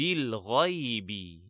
بالغيب